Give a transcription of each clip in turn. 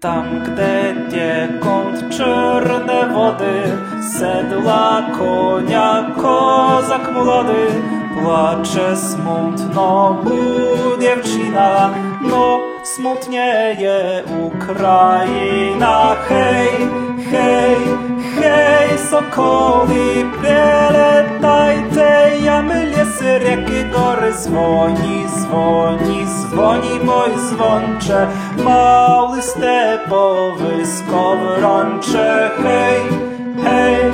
Там, где кот чорне води, седла коня, козак молодий, плаче смутно дівчина, но ну, смутніє Україна, хей, хей, хей, соколи, перелетайте, я милі реки гори звоні dzwoni, dzwoni, mój dzwoncze, mały stepowy skowroncze. Hej, hej,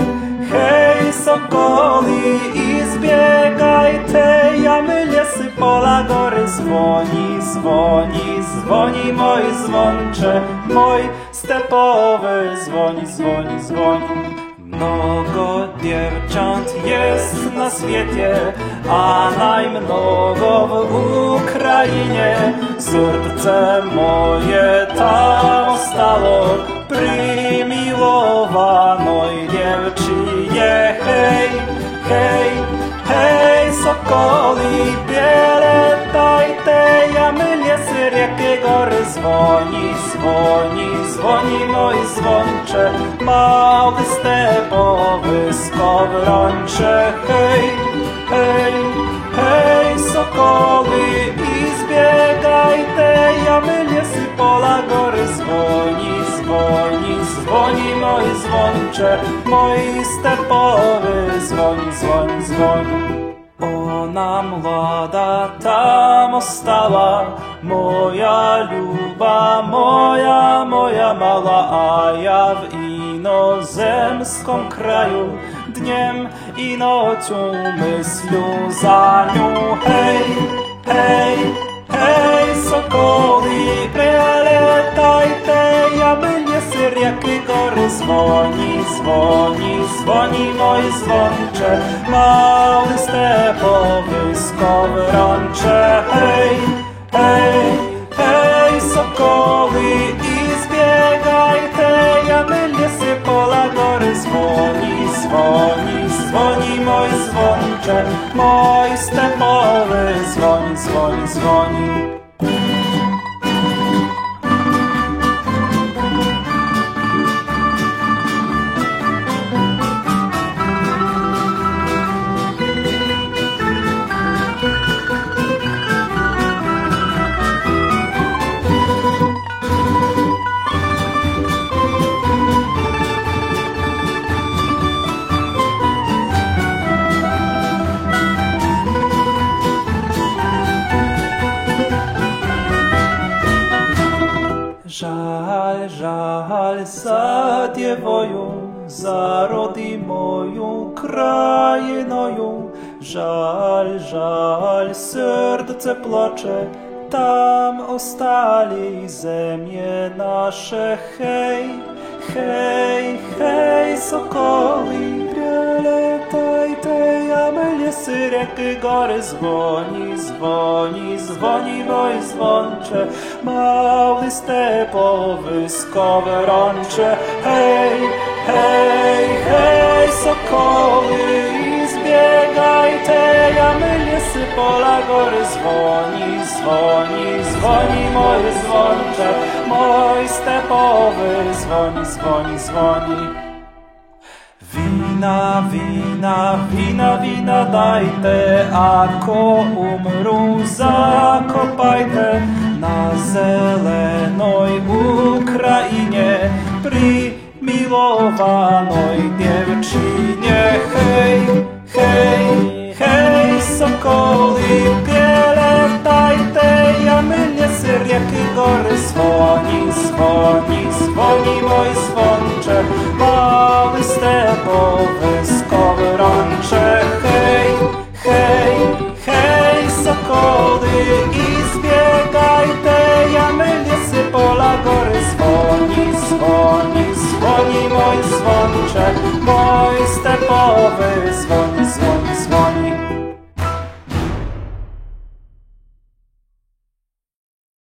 hej, sokoli, i zbiegajte, jamy lesy, pola, gory, dzwoni, dzwoni, dzwoni mój dzwoncze, mój stepowy, dzwoni, dzwoni, dzwoni. Mnogo dziewcząt jest na świecie, a najmnogo w Ukrainie. Serce moje tam stało przy miłowanej dziewczynie. Hej, hej, hej, sokoli biele, tajte, jamy lesy, rzeki, gory, dzwoni, dzwoni, dzwoni mój dzwoncze, mały stepowy skowroncze. Hej, hej, hej, sokoli i zbiegajte, jamy lesy, pola, gory, dzwoni, dzwoni, dzwoni mój dzwoncze, mój stepowy, dzwoni, dzwoni, dzwoni. Ona młoda tam ostała, moja luba, мала, а я в іноземськом краю днем і ночу мислю за ню. Гей, гей, гей, соколи, прилетайте, я би не сир, який гори звоні, звоні, звоні, мої звонче, мали степовий сковоронче, гей, гей. Dzwoncze, mój stepowy dzwoni, dzwoni, dzwoni. Żal, żal za dziewoją, za rody moją krainoją. Żal, żal, serce placze, tam ostali ziemie nasze. Hej, hej, hej, sokoli, lesy, rzeki, gory, dzwoni, dzwoni, dzwoni mój dzwoncze, mały stepowy skowroncze. Hej, hej, hej, sokoli, i zbiegajte, jamy lesy, pola, gory, dzwoni, dzwoni, dzwoni mój dzwoncze, mój stepowy, dzwoni, dzwoni, dzwoni. vína, vína, vína, vína dajte, ako umru zakopajte na zelenej Ukrajine pri milovanoj dievčine. Hej, hej, hej, sokoly, pieletajte, ja mylne si rieky, gory, svoni, svoni. Mój stepowy dzwon.